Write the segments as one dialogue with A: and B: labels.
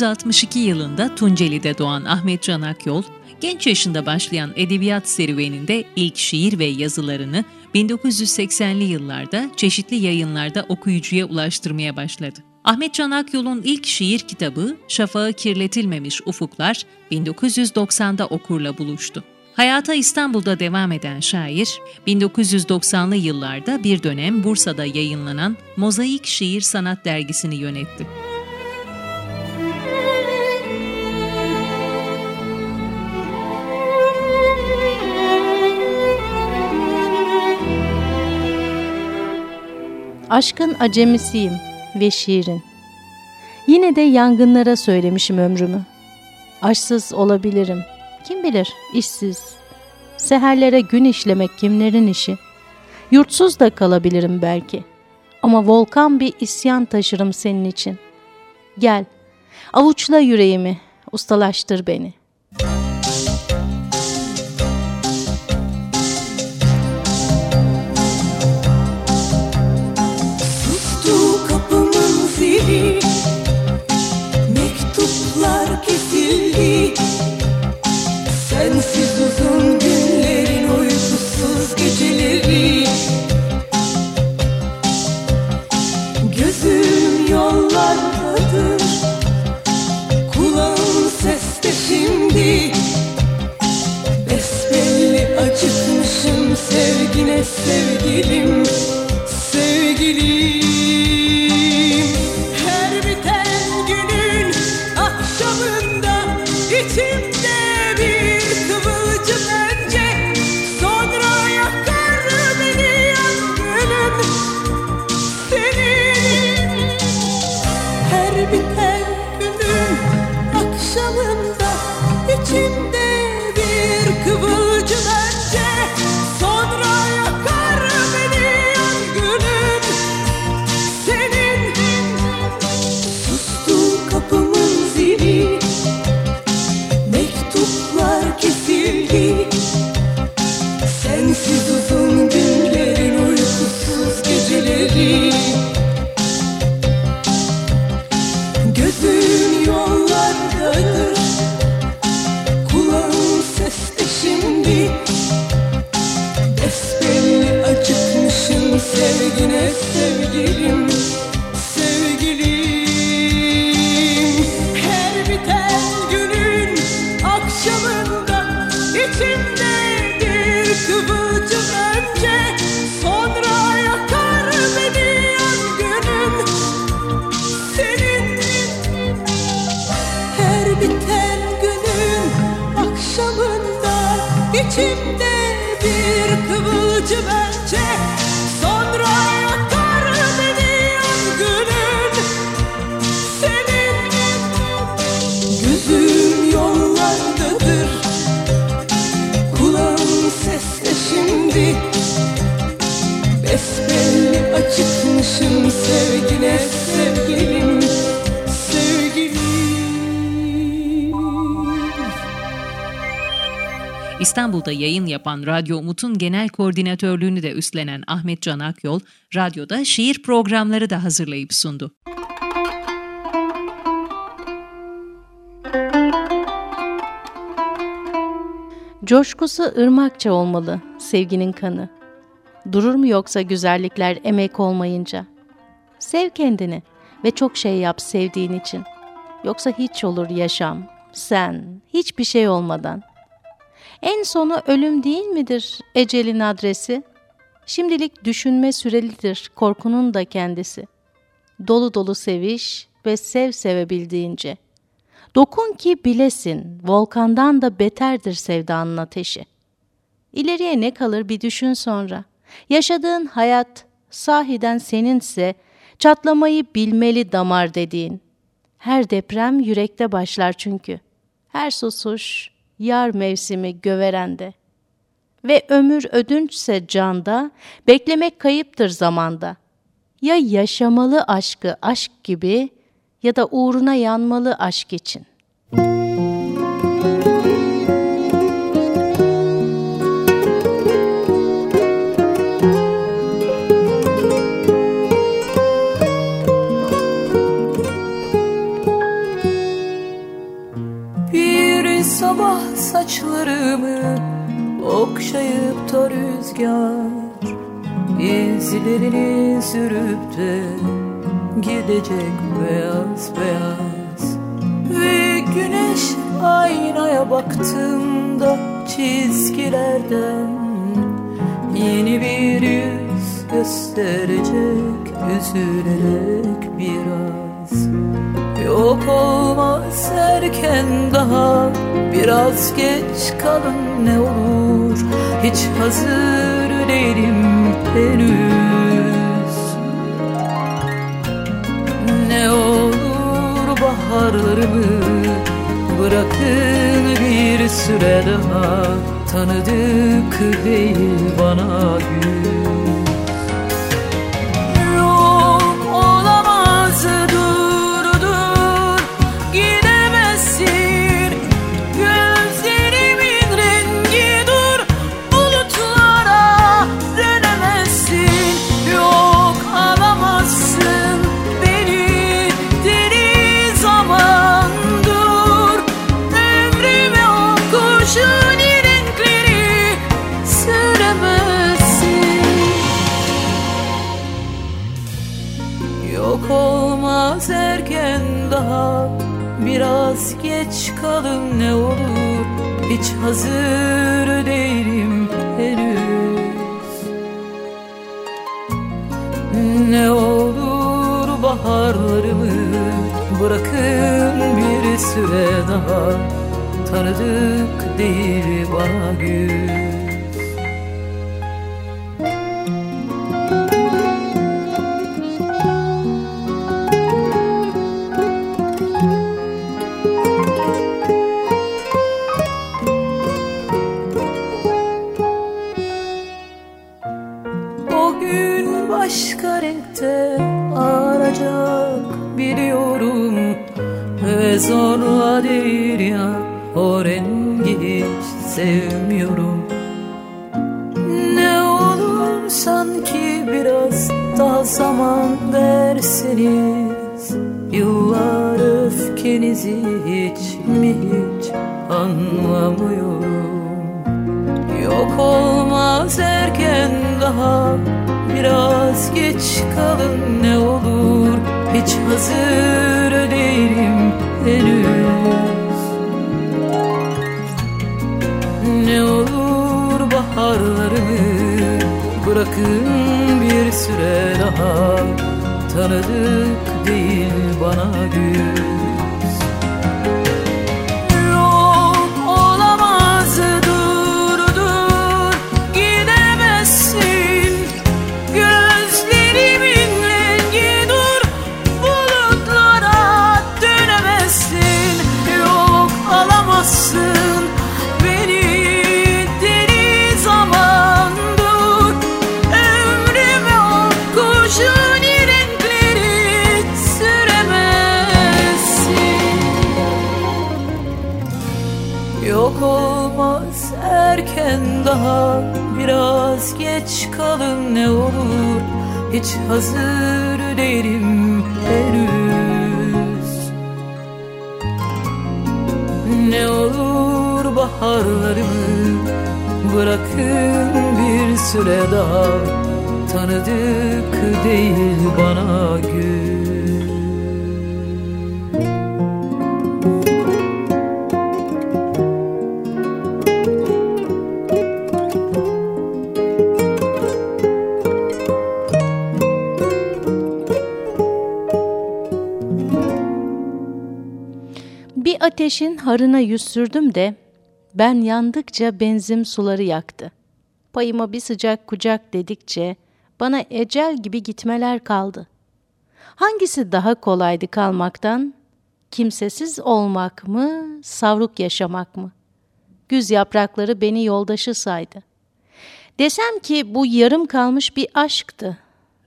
A: 1962 yılında Tunceli'de doğan Ahmet Can Akyol, genç yaşında başlayan edebiyat serüveninde ilk şiir ve yazılarını 1980'li yıllarda çeşitli yayınlarda okuyucuya ulaştırmaya başladı. Ahmet Can Akyol'un ilk şiir kitabı Şafağı Kirletilmemiş Ufuklar 1990'da okurla buluştu. Hayata İstanbul'da devam eden şair, 1990'lı yıllarda bir dönem Bursa'da yayınlanan Mozaik Şiir Sanat dergisini yönetti.
B: Aşkın acemisiyim ve şiirin. Yine de yangınlara söylemişim ömrümü. Aşsız olabilirim. Kim bilir işsiz. Seherlere gün işlemek kimlerin işi. Yurtsuz da kalabilirim belki. Ama volkan bir isyan taşırım senin için. Gel, avuçla yüreğimi, ustalaştır beni.
A: İçimde bir kıvılcım önce İstanbul'da yayın yapan Radyo Umut'un genel koordinatörlüğünü de üstlenen Ahmet Can Akyol, radyoda şiir programları da hazırlayıp sundu.
B: Coşkusu ırmakça olmalı sevginin kanı. Durur mu yoksa güzellikler emek olmayınca? Sev kendini ve çok şey yap sevdiğin için. Yoksa hiç olur yaşam, sen, hiçbir şey olmadan. En sonu ölüm değil midir ecelin adresi? Şimdilik düşünme sürelidir korkunun da kendisi. Dolu dolu seviş ve sev sevebildiğince. Dokun ki bilesin, volkandan da beterdir sevdanın ateşi. İleriye ne kalır bir düşün sonra.
C: Yaşadığın hayat sahiden seninse çatlamayı bilmeli damar dediğin. Her deprem yürekte başlar çünkü. Her susuş yar mevsimi göverende. Ve ömür ödünçse canda, beklemek kayıptır zamanda. Ya yaşamalı aşkı aşk gibi ya da uğruna yanmalı aşk için.
D: Saçlarımı okşayıp da rüzgar izlerini sürüp de gidecek beyaz beyaz. Ve güneş aynaya baktığımda çizgilerden Yeni bir yüz gösterecek üzülerek biraz Yok olmaz erken daha. Biraz geç kalın ne olur. Hiç hazır değilim henüz. Ne olur baharlarımı bırakın bir süre daha. Tanıdık değil bana gün geç kalın ne olur. Hiç hazır değilim henüz. Ne olur baharlarımı Bırakın bir süre daha. Tanıdık değil bana gün başka renkte ağaracak biliyorum. Ve zorla değil ya o rengi hiç sevmiyorum. Ne olur sanki biraz daha zaman verseniz. Yıllar öfkenizi hiç mi hiç anlamıyorum. Yok olmaz erken daha Biraz geç kalın ne olur. Hiç hazır değilim henüz. Ne olur baharlarımı Bırakın bir süre daha. Tanıdık değil bana güz geç kalın ne olur. Hiç hazır değilim henüz. Ne olur baharlarımı Bırakın bir süre daha. Tanıdık değil bana gün
C: ateşin harına yüz sürdüm de ben yandıkça benzim suları yaktı. Payıma bir sıcak kucak dedikçe bana ecel gibi gitmeler kaldı. Hangisi daha kolaydı kalmaktan? Kimsesiz olmak mı, savruk yaşamak mı? Güz yaprakları beni yoldaşı saydı. Desem ki bu yarım kalmış bir aşktı.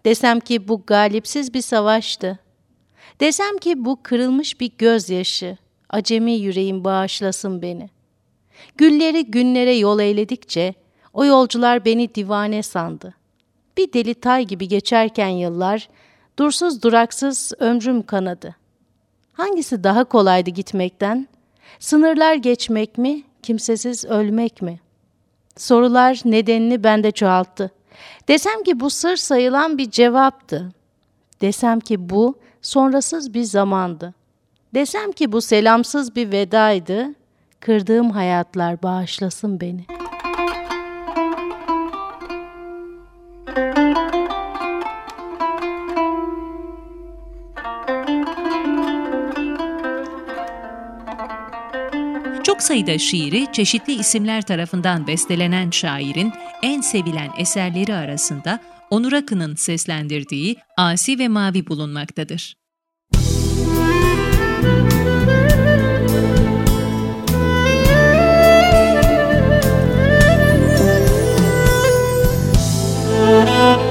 C: Desem ki bu galipsiz bir savaştı. Desem ki bu kırılmış bir gözyaşı. Acemi yüreğim bağışlasın beni. Gülleri günlere yol eyledikçe o yolcular beni divane sandı. Bir deli tay gibi geçerken yıllar, dursuz duraksız ömrüm kanadı. Hangisi daha kolaydı gitmekten? Sınırlar geçmek mi, kimsesiz ölmek mi? Sorular nedenini bende çoğalttı. Desem ki bu sır sayılan bir cevaptı. Desem ki bu sonrasız bir zamandı. Desem ki bu selamsız bir vedaydı. Kırdığım hayatlar bağışlasın beni.''
A: Çok sayıda şiiri çeşitli isimler tarafından bestelenen şairin en sevilen eserleri arasında Onur Akın'ın seslendirdiği Asi ve Mavi bulunmaktadır.
E: Música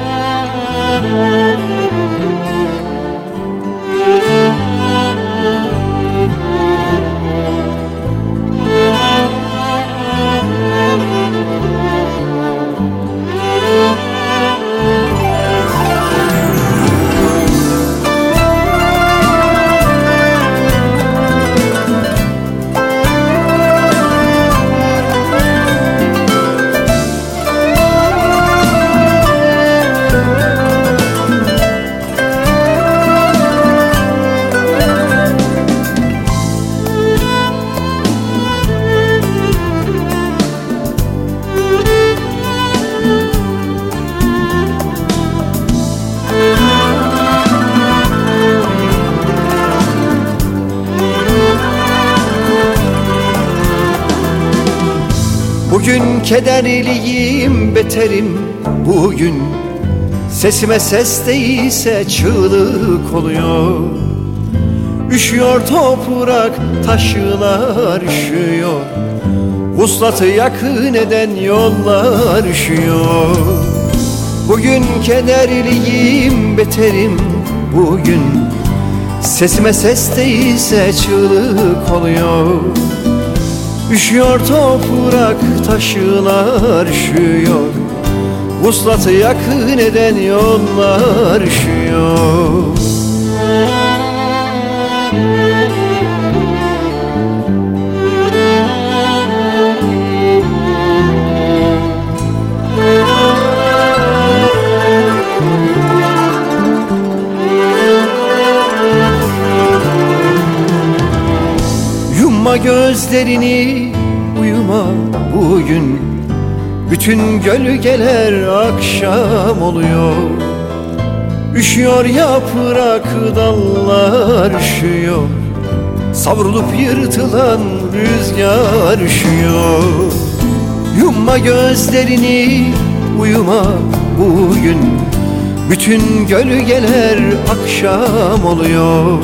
E: Bugün kederliyim beterim. Bugün Sesime ses değilse çığlık oluyor. Üşüyor toprak taşlar üşüyor. Vuslatı yakın eden yollar üşüyor. Bugün kederliyim beterim. Bugün Sesime ses değilse çığlık oluyor Üşüyor toprak taşlar üşüyor. Vuslatı yakın eden yollar üşüyor Yumma gözlerini uyuma bugün. Bütün gölgeler akşam oluyor. Üşüyor yaprak dallar üşüyor. Savrulup yırtılan rüzgar üşüyor. Yumma gözlerini uyuma bugün. Bütün gölgeler akşam oluyor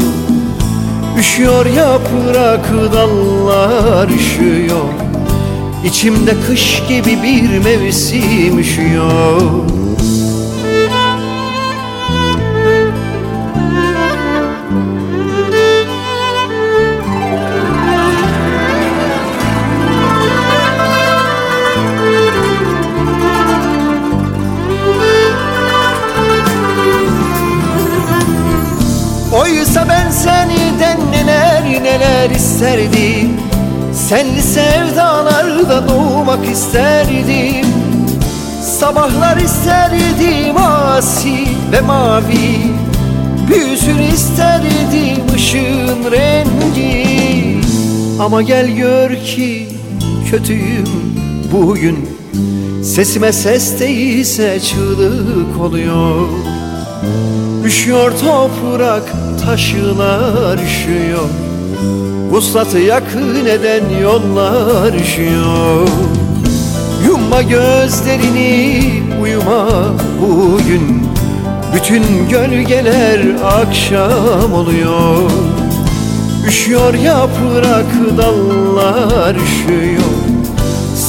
E: Üşüyor yaprak dallar üşüyor. İçimde kış gibi bir mevsim üşüyor Senli sevdalarda doğmak isterdim. Sabahlar isterdim asi ve mavi. Büyüsün isterdim ışığın rengi. Ama gel gör ki kötüyüm bugün. Sesime ses değilse çığlık oluyor. Üşüyor toprak taşlar üşüyor Vuslatı yakın eden yollar üşüyor. Yumma gözlerini uyuma bugün. Bütün gölgeler akşam oluyor. Üşüyor yaprak dallar üşüyor.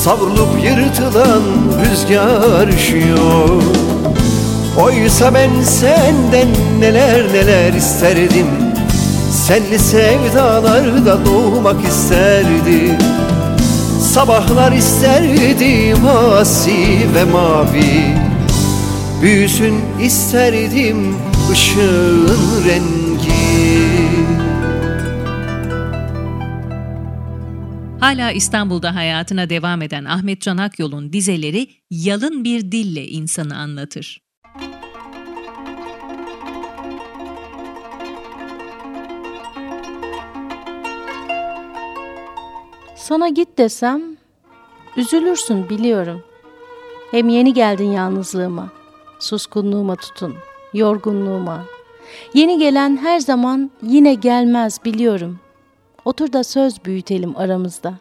E: Savrulup yırtılan rüzgar üşüyor. Oysa ben senden neler neler isterdim Senli sevdalarda doğmak isterdim Sabahlar isterdim asi ve mavi. Büyüsün isterdim ışığın rengi.
A: Hala İstanbul'da hayatına devam eden Ahmet Can Akyol'un dizeleri yalın bir dille insanı anlatır.
C: Sana git desem üzülürsün biliyorum. Hem yeni geldin yalnızlığıma, suskunluğuma tutun, yorgunluğuma. Yeni gelen her zaman yine gelmez biliyorum. Otur da söz büyütelim aramızda.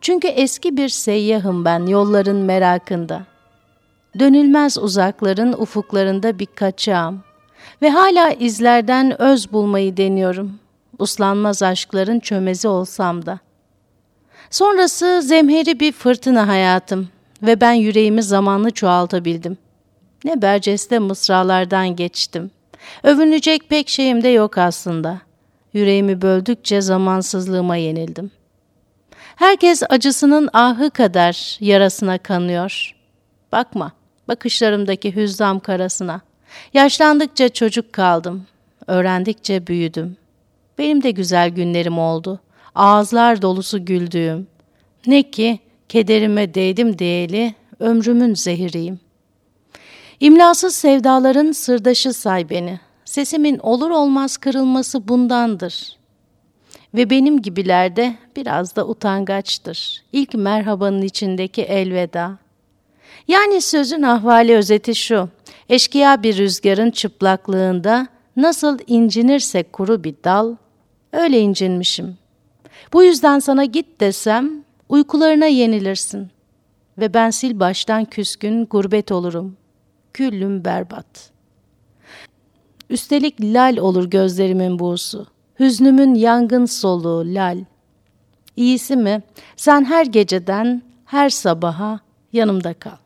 C: Çünkü eski bir seyyahım ben yolların merakında. Dönülmez uzakların ufuklarında bir kaçağım. Ve hala izlerden öz bulmayı deniyorum. Uslanmaz aşkların çömezi olsam da.'' Sonrası zemheri bir fırtına hayatım ve ben yüreğimi zamanlı çoğaltabildim. Ne berceste mısralardan geçtim. Övünecek pek şeyim de yok aslında. Yüreğimi böldükçe zamansızlığıma yenildim. Herkes acısının ahı kadar yarasına kanıyor. Bakma, bakışlarımdaki hüzzam karasına. Yaşlandıkça çocuk kaldım. Öğrendikçe büyüdüm. Benim de güzel günlerim oldu.'' Ağızlar dolusu güldüğüm. Ne ki kederime değdim diyeli ömrümün zehiriyim. İmlasız sevdaların sırdaşı say beni. Sesimin olur olmaz kırılması bundandır. Ve benim gibilerde biraz da utangaçtır. İlk merhabanın içindeki elveda. Yani sözün ahvali özeti şu. Eşkıya bir rüzgarın çıplaklığında nasıl incinirse kuru bir dal, öyle incinmişim. Bu yüzden sana git desem uykularına yenilirsin. Ve ben sil baştan küskün gurbet olurum. Küllüm berbat. Üstelik lal olur gözlerimin buğusu. Hüznümün yangın soluğu lal. İyisi mi sen her geceden her sabaha yanımda kal.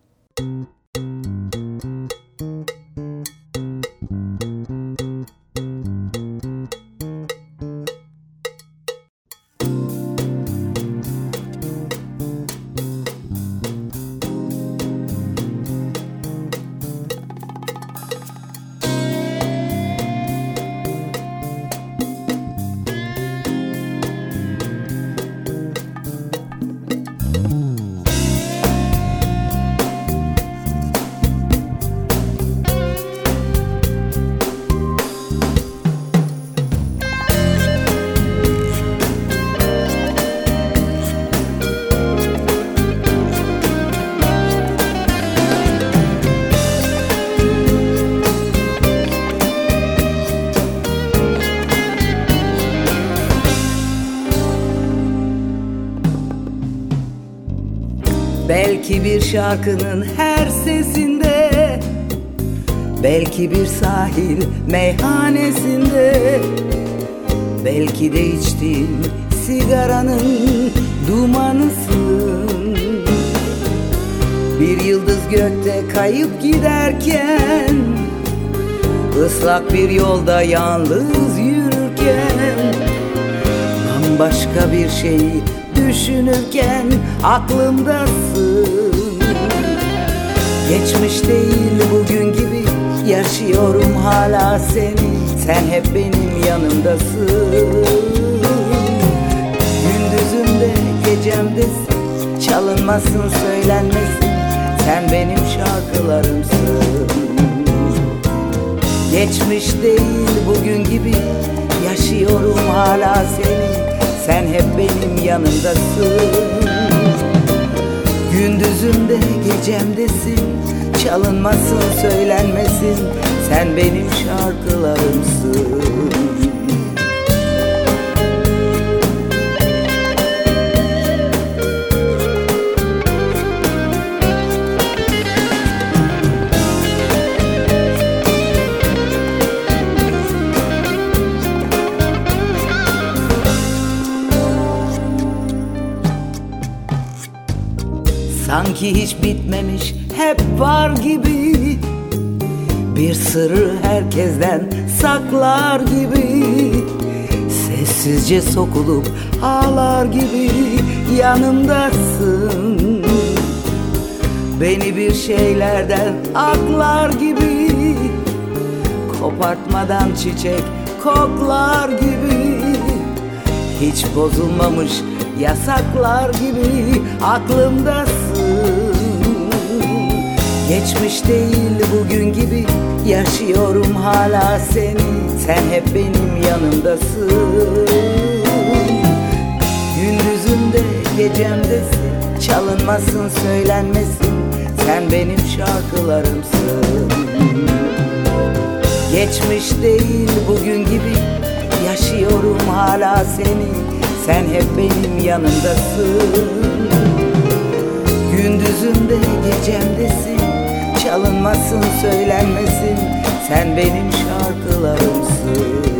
F: Belki bir şarkının her sesinde Belki bir sahil meyhanesinde Belki de içtiğim sigaranın dumanısın. Bir yıldız gökte kayıp giderken ıslak bir yolda yalnız yürürken Bambaşka bir şeyi düşünürken aklımdasın. Geçmiş değil bugün gibi yaşıyorum hala seni. Sen hep benim yanımdasın. Gündüzümde gecemdesin Çalınmasın söylenmesin. Sen benim şarkılarımsın. Geçmiş değil bugün gibi Yaşıyorum hala seni sen hep benim yanımdasın. Gündüzümde gecemdesin. Çalınmasın söylenmesin. Sen benim şarkılarımsın Sanki hiç bitmemiş hep var gibi. Bir sırrı herkesten saklar gibi. Sessizce sokulup ağlar gibi. Yanımdasın. Beni bir şeylerden aklar gibi. Kopartmadan çiçek koklar gibi. Hiç bozulmamış yasaklar gibi. Aklımdasın Geçmiş değil bugün gibi. Yaşıyorum hala seni. Sen hep benim yanımdasın. Gündüzümde gecemdesin. Çalınmasın söylenmesin. Sen benim şarkılarımsın. Geçmiş değil bugün gibi. Yaşıyorum hala seni. Sen hep benim yanımdasın. Gündüzümde gecemdesin Çalınmasın söylenmesin. Sen benim şarkılarımsın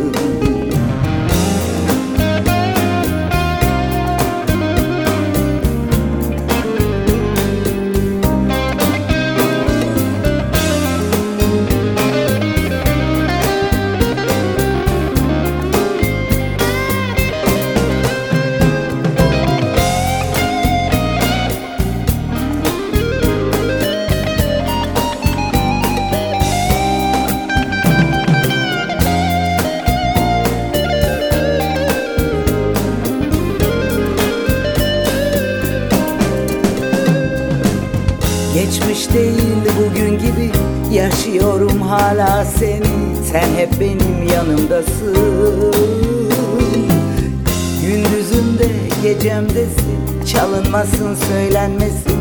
F: Geçmiş değil bugün gibi. Yaşıyorum hala seni. Sen hep benim yanımdasın. Gündüzümde gecemdesin. Çalınmasın söylenmesin.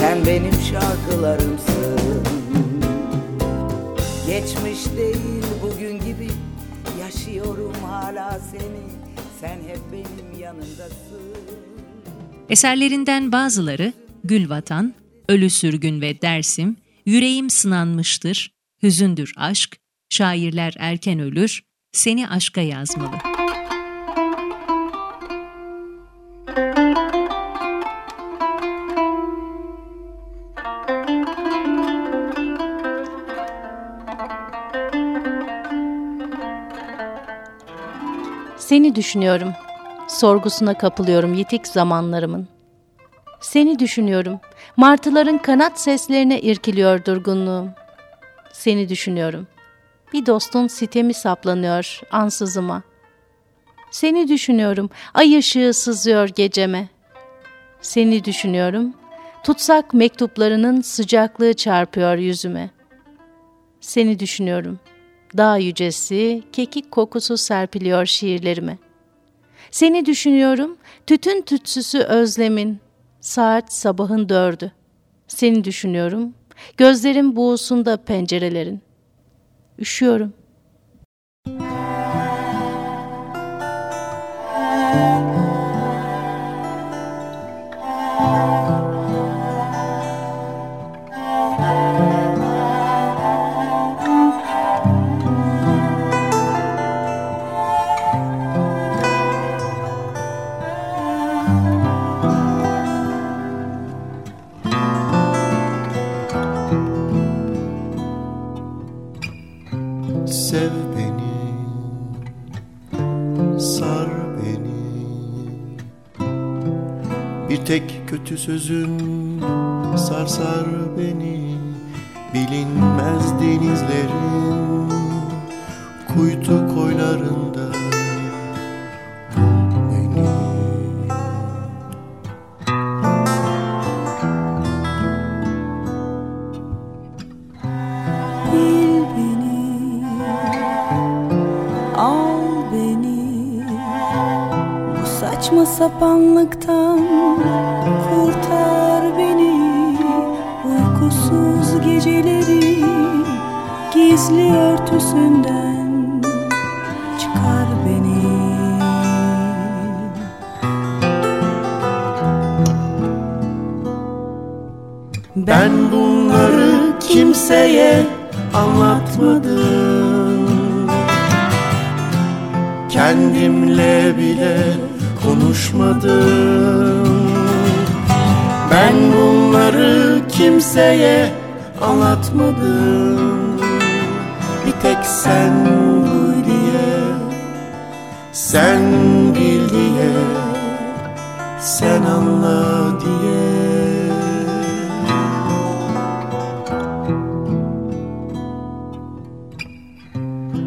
F: Sen benim şarkılarımsın. Geçmiş değil bugün gibi. Yaşıyorum hala seni. Sen hep benim yanımdasın.
A: Eserlerinden bazıları Gül Vatan, Ölü Sürgün ve Dersim, Yüreğim Sınanmıştır, Hüzündür Aşk, Şairler Erken Ölür, Seni Aşka Yazmalı.
C: Seni düşünüyorum. Sorgusuna kapılıyorum yitik zamanlarımın. Seni düşünüyorum. Martıların kanat seslerine irkiliyor durgunluğum. Seni düşünüyorum. Bir dostun sitemi saplanıyor ansızıma. Seni düşünüyorum. Ay ışığı sızıyor geceme. Seni düşünüyorum. Tutsak mektuplarının sıcaklığı çarpıyor yüzüme. Seni düşünüyorum. Dağ yücesi, kekik kokusu serpiliyor şiirlerime. Seni düşünüyorum, tütün tütsüsü özlemin, saat sabahın dördü. Seni düşünüyorum, gözlerim buğusunda pencerelerin. Üşüyorum.
E: Sev kötü sözün Sarsar beni. Bilinmez denizlerin Kuytu koylarında beni.
D: Bil al beni. Bu saçma sapanlıktan
E: anlatmadım Bir tek sen duy diye Sen bil diye Sen anla diye.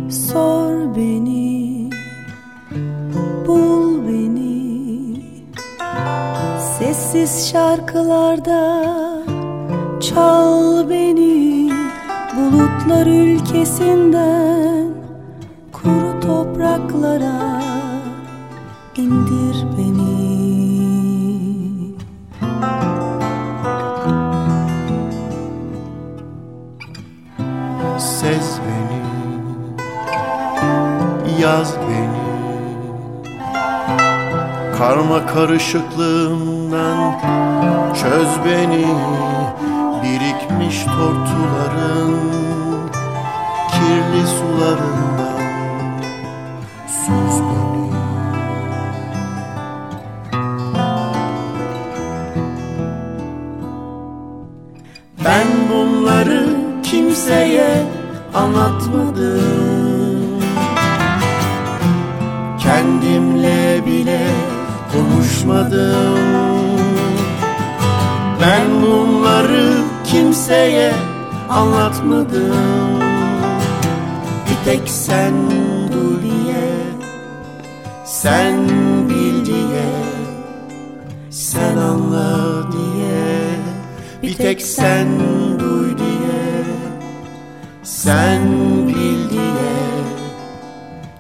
D: Sor beni, bul beni. Sessiz şarkılarda çal beni Bulutlar ülkesinden kuru topraklara indir beni.
E: Sez beni Yaz beni. Karma karışıklığından Çöz beni Birikmiş tortuların Kirli sularından Süz beni Ben bunları kimseye anlatmadım. Kendimle bile konuşmadım. Ben bunları kimseye anlatmadım. Bir tek sen dur diye Sen bil diye Sen anla diye. Bir tek sen duy diye Sen bil diye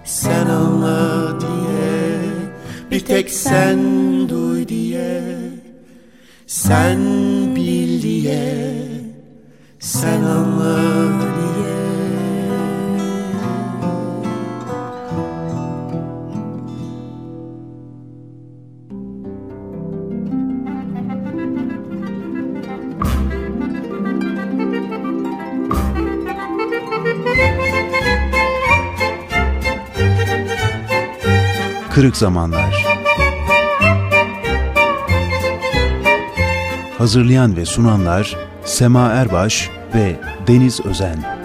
E: Sen anla diye. Bir tek sen duy diye Sen Sen anla diye.
G: Kırık Zamanlar. Hazırlayan ve sunanlar Sema Erbaş ve Deniz Özen